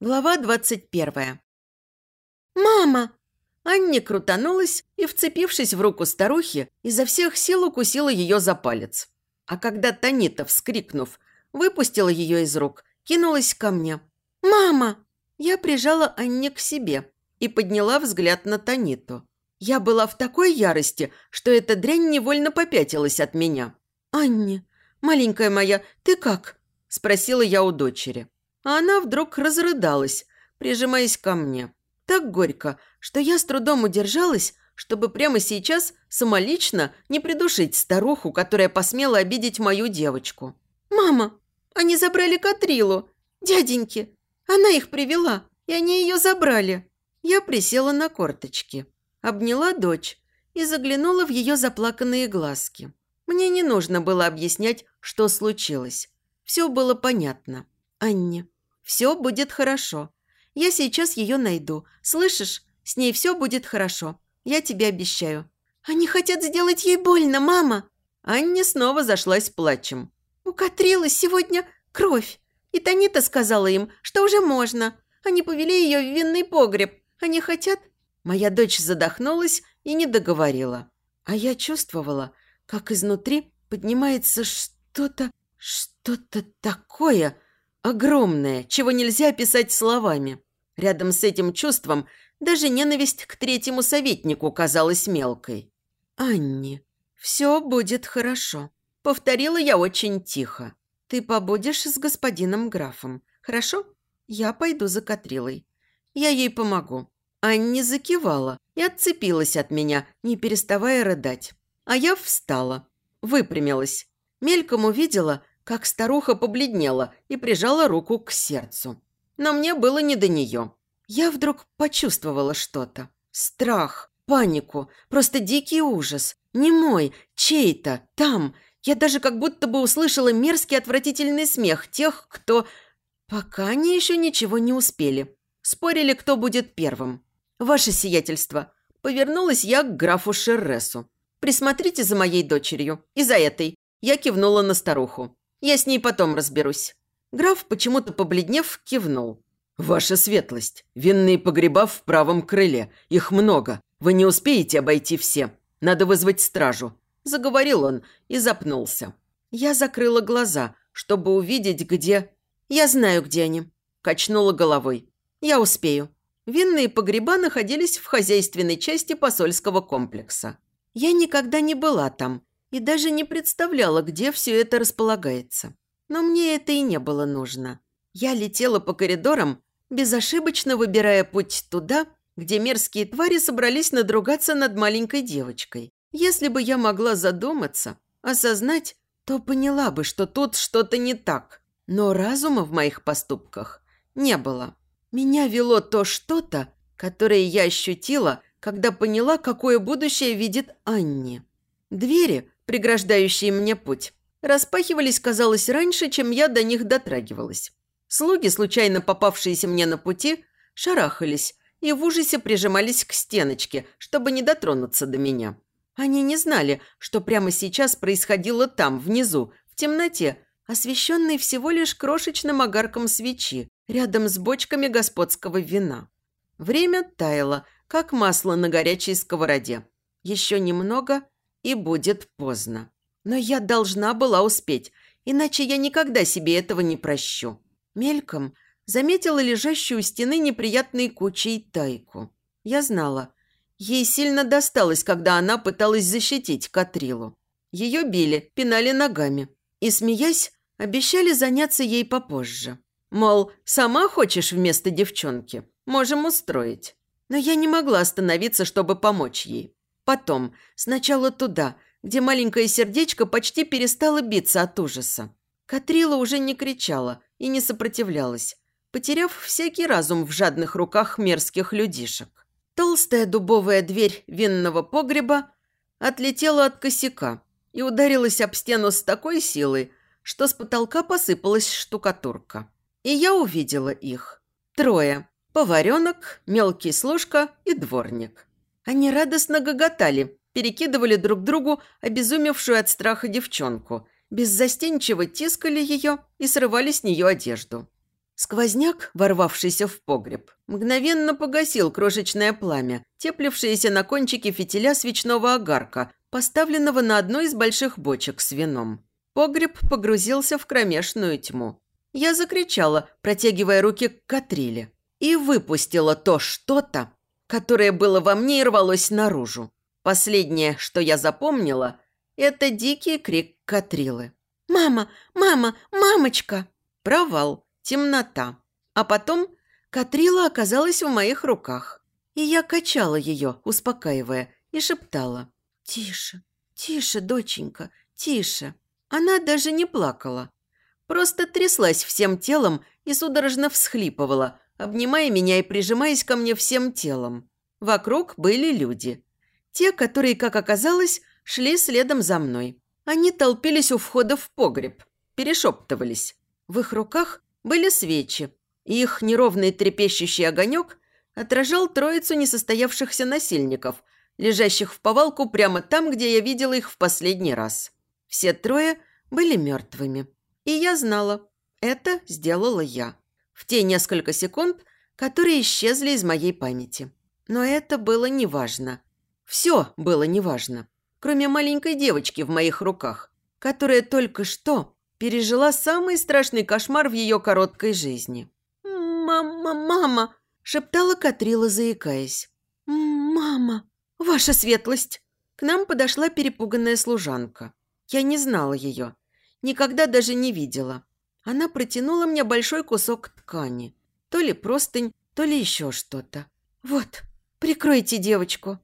Глава двадцать первая. «Мама!» Анне крутанулась и, вцепившись в руку старухи, изо всех сил укусила ее за палец. А когда Танита, вскрикнув, выпустила ее из рук, кинулась ко мне. «Мама!» Я прижала Анне к себе и подняла взгляд на Таниту. Я была в такой ярости, что эта дрянь невольно попятилась от меня. «Анне, маленькая моя, ты как?» – спросила я у дочери. А она вдруг разрыдалась, прижимаясь ко мне. Так горько, что я с трудом удержалась, чтобы прямо сейчас самолично не придушить старуху, которая посмела обидеть мою девочку. «Мама, они забрали Катрилу! Дяденьки! Она их привела, и они ее забрали!» Я присела на корточки, обняла дочь и заглянула в ее заплаканные глазки. Мне не нужно было объяснять, что случилось. Все было понятно. Анне, все будет хорошо. Я сейчас ее найду. Слышишь? С ней все будет хорошо. Я тебе обещаю». «Они хотят сделать ей больно, мама!» Анне снова зашлась плачем. «У Катрилы сегодня кровь. И Танита сказала им, что уже можно. Они повели ее в винный погреб. Они хотят...» Моя дочь задохнулась и не договорила. А я чувствовала, как изнутри поднимается что-то, что-то такое, Огромное, чего нельзя описать словами. Рядом с этим чувством даже ненависть к третьему советнику казалась мелкой. «Анни, все будет хорошо», — повторила я очень тихо. «Ты побудешь с господином графом, хорошо? Я пойду за Катрилой. Я ей помогу». Анни закивала и отцепилась от меня, не переставая рыдать. А я встала, выпрямилась. Мельком увидела, как старуха побледнела и прижала руку к сердцу. Но мне было не до нее. Я вдруг почувствовала что-то. Страх, панику, просто дикий ужас. Не мой, чей-то, там. Я даже как будто бы услышала мерзкий отвратительный смех тех, кто... Пока они еще ничего не успели. Спорили, кто будет первым. «Ваше сиятельство». Повернулась я к графу Шерресу. «Присмотрите за моей дочерью. И за этой». Я кивнула на старуху. Я с ней потом разберусь». Граф, почему-то побледнев, кивнул. «Ваша светлость, винные погреба в правом крыле. Их много. Вы не успеете обойти все. Надо вызвать стражу». Заговорил он и запнулся. Я закрыла глаза, чтобы увидеть, где... «Я знаю, где они», – качнула головой. «Я успею». Винные погреба находились в хозяйственной части посольского комплекса. Я никогда не была там и даже не представляла, где все это располагается. Но мне это и не было нужно. Я летела по коридорам, безошибочно выбирая путь туда, где мерзкие твари собрались надругаться над маленькой девочкой. Если бы я могла задуматься, осознать, то поняла бы, что тут что-то не так. Но разума в моих поступках не было. Меня вело то что-то, которое я ощутила, когда поняла, какое будущее видит Анни. Двери, преграждающие мне путь, распахивались, казалось, раньше, чем я до них дотрагивалась. Слуги, случайно попавшиеся мне на пути, шарахались и в ужасе прижимались к стеночке, чтобы не дотронуться до меня. Они не знали, что прямо сейчас происходило там, внизу, в темноте, освещенной всего лишь крошечным огарком свечи, рядом с бочками господского вина. Время таяло, как масло на горячей сковороде. Еще немного – и будет поздно. Но я должна была успеть, иначе я никогда себе этого не прощу. Мельком заметила лежащую у стены неприятной кучей тайку. Я знала, ей сильно досталось, когда она пыталась защитить Катрилу. Ее били, пинали ногами и, смеясь, обещали заняться ей попозже. Мол, сама хочешь вместо девчонки? Можем устроить. Но я не могла остановиться, чтобы помочь ей. Потом, сначала туда, где маленькое сердечко почти перестало биться от ужаса. Катрила уже не кричала и не сопротивлялась, потеряв всякий разум в жадных руках мерзких людишек. Толстая дубовая дверь винного погреба отлетела от косяка и ударилась об стену с такой силой, что с потолка посыпалась штукатурка. И я увидела их. Трое. Поваренок, мелкий служка и дворник. Они радостно гоготали, перекидывали друг другу обезумевшую от страха девчонку, беззастенчиво тискали ее и срывали с нее одежду. Сквозняк, ворвавшийся в погреб, мгновенно погасил крошечное пламя, теплившееся на кончике фитиля свечного огарка, поставленного на одной из больших бочек с вином. Погреб погрузился в кромешную тьму. Я закричала, протягивая руки к Катриле, и выпустила то что-то, которое было во мне и рвалось наружу. Последнее, что я запомнила, это дикий крик Катрилы. «Мама! Мама! Мамочка!» Провал темнота. А потом Катрила оказалась в моих руках. И я качала ее, успокаивая, и шептала. «Тише, тише, доченька, тише». Она даже не плакала. Просто тряслась всем телом и судорожно всхлипывала, обнимая меня и прижимаясь ко мне всем телом. Вокруг были люди. Те, которые, как оказалось, шли следом за мной. Они толпились у входа в погреб, перешептывались. В их руках были свечи, и их неровный трепещущий огонек отражал троицу несостоявшихся насильников, лежащих в повалку прямо там, где я видела их в последний раз. Все трое были мертвыми. И я знала, это сделала я. В те несколько секунд, которые исчезли из моей памяти. Но это было неважно. Все было неважно, кроме маленькой девочки в моих руках, которая только что пережила самый страшный кошмар в ее короткой жизни. «Мама, мама!» – шептала Катрила, заикаясь. «Мама! Ваша светлость!» К нам подошла перепуганная служанка. Я не знала ее. Никогда даже не видела. Она протянула мне большой кусок ткани. То ли простынь, то ли еще что-то. «Вот, прикройте девочку».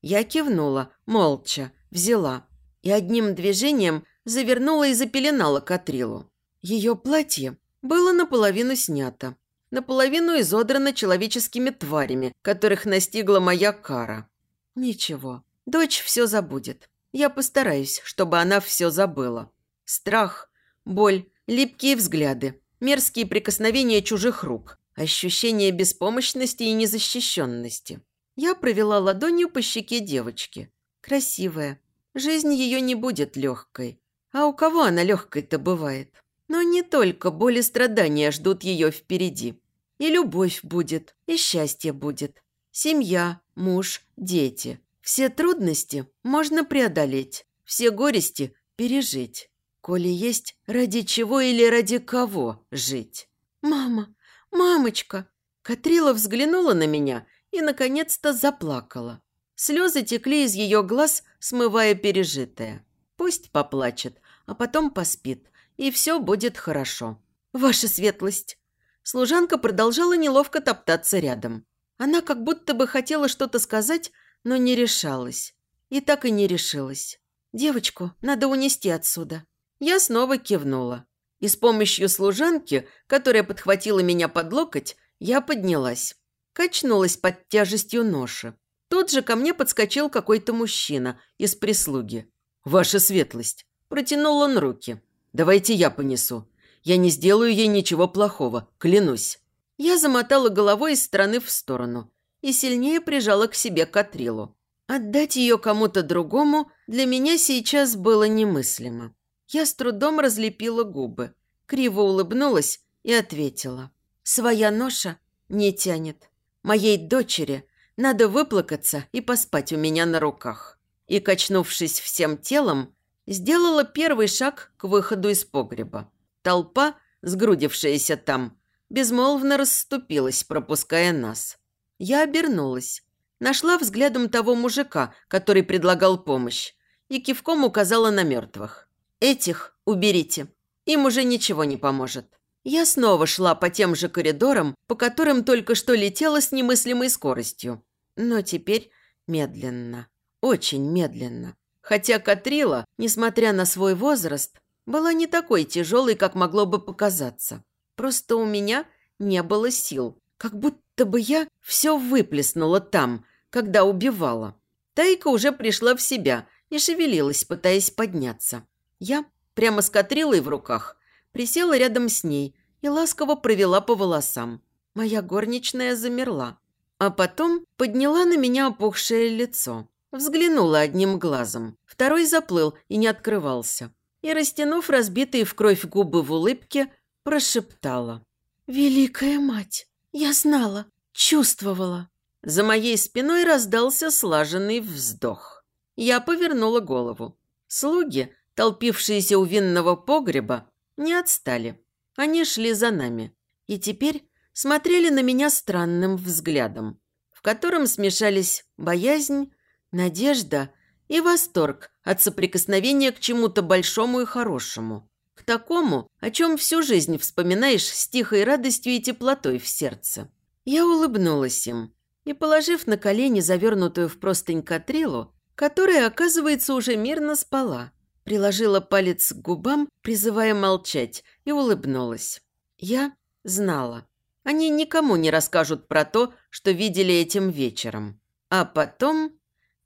Я кивнула, молча, взяла. И одним движением завернула и запеленала Катрилу. Ее платье было наполовину снято, наполовину изодрано человеческими тварями, которых настигла моя кара. Ничего, дочь все забудет. Я постараюсь, чтобы она все забыла. Страх, боль, липкие взгляды, мерзкие прикосновения чужих рук, ощущение беспомощности и незащищенности. Я провела ладонью по щеке девочки. Красивая. Жизнь ее не будет легкой. А у кого она легкой-то бывает? Но не только боль и страдания ждут ее впереди. И любовь будет, и счастье будет. Семья, муж, дети. Все трудности можно преодолеть, все горести пережить. Коли есть ради чего или ради кого жить. «Мама! Мамочка!» Катрила взглянула на меня и, наконец-то, заплакала. Слезы текли из ее глаз, смывая пережитое. Пусть поплачет, а потом поспит, и все будет хорошо. Ваша светлость!» Служанка продолжала неловко топтаться рядом. Она как будто бы хотела что-то сказать, но не решалась. И так и не решилась. «Девочку надо унести отсюда». Я снова кивнула. И с помощью служанки, которая подхватила меня под локоть, я поднялась. Качнулась под тяжестью ноши. Тут же ко мне подскочил какой-то мужчина из прислуги. «Ваша светлость!» Протянул он руки. «Давайте я понесу. Я не сделаю ей ничего плохого, клянусь». Я замотала головой из стороны в сторону и сильнее прижала к себе Катрилу. Отдать ее кому-то другому для меня сейчас было немыслимо. Я с трудом разлепила губы, криво улыбнулась и ответила. «Своя ноша не тянет. Моей дочери надо выплакаться и поспать у меня на руках» и, качнувшись всем телом, сделала первый шаг к выходу из погреба. Толпа, сгрудившаяся там, безмолвно расступилась, пропуская нас. Я обернулась, нашла взглядом того мужика, который предлагал помощь, и кивком указала на мертвых. «Этих уберите, им уже ничего не поможет». Я снова шла по тем же коридорам, по которым только что летела с немыслимой скоростью, но теперь медленно. Очень медленно. Хотя Катрила, несмотря на свой возраст, была не такой тяжелой, как могло бы показаться. Просто у меня не было сил. Как будто бы я все выплеснула там, когда убивала. Тайка уже пришла в себя и шевелилась, пытаясь подняться. Я, прямо с Катрилой в руках, присела рядом с ней и ласково провела по волосам. Моя горничная замерла, а потом подняла на меня опухшее лицо. Взглянула одним глазом. Второй заплыл и не открывался. И, растянув разбитые в кровь губы в улыбке, прошептала. «Великая мать! Я знала, чувствовала!» За моей спиной раздался слаженный вздох. Я повернула голову. Слуги, толпившиеся у винного погреба, не отстали. Они шли за нами. И теперь смотрели на меня странным взглядом, в котором смешались боязнь, надежда и восторг от соприкосновения к чему-то большому и хорошему. К такому, о чем всю жизнь вспоминаешь с тихой радостью и теплотой в сердце. Я улыбнулась им и, положив на колени завернутую в простынь Катрилу, которая, оказывается, уже мирно спала, приложила палец к губам, призывая молчать, и улыбнулась. Я знала. Они никому не расскажут про то, что видели этим вечером. А потом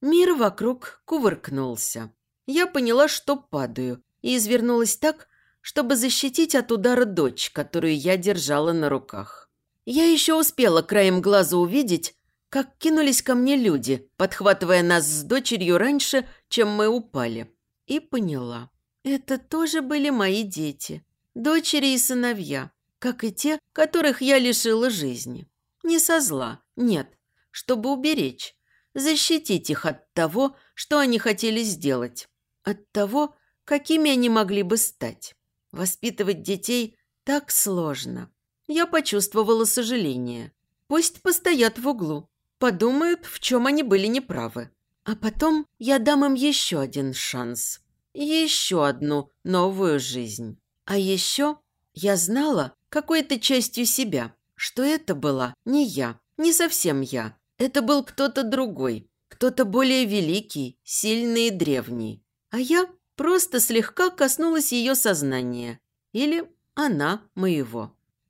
мир вокруг кувыркнулся. Я поняла, что падаю, и извернулась так, чтобы защитить от удара дочь, которую я держала на руках. Я еще успела краем глаза увидеть, как кинулись ко мне люди, подхватывая нас с дочерью раньше, чем мы упали. И поняла. Это тоже были мои дети. Дочери и сыновья как и те, которых я лишила жизни. Не со зла, нет, чтобы уберечь, защитить их от того, что они хотели сделать, от того, какими они могли бы стать. Воспитывать детей так сложно. Я почувствовала сожаление. Пусть постоят в углу, подумают, в чем они были неправы. А потом я дам им еще один шанс. Еще одну новую жизнь. А еще я знала, какой-то частью себя, что это была не я, не совсем я. Это был кто-то другой, кто-то более великий, сильный и древний. А я просто слегка коснулась ее сознания. Или она моего.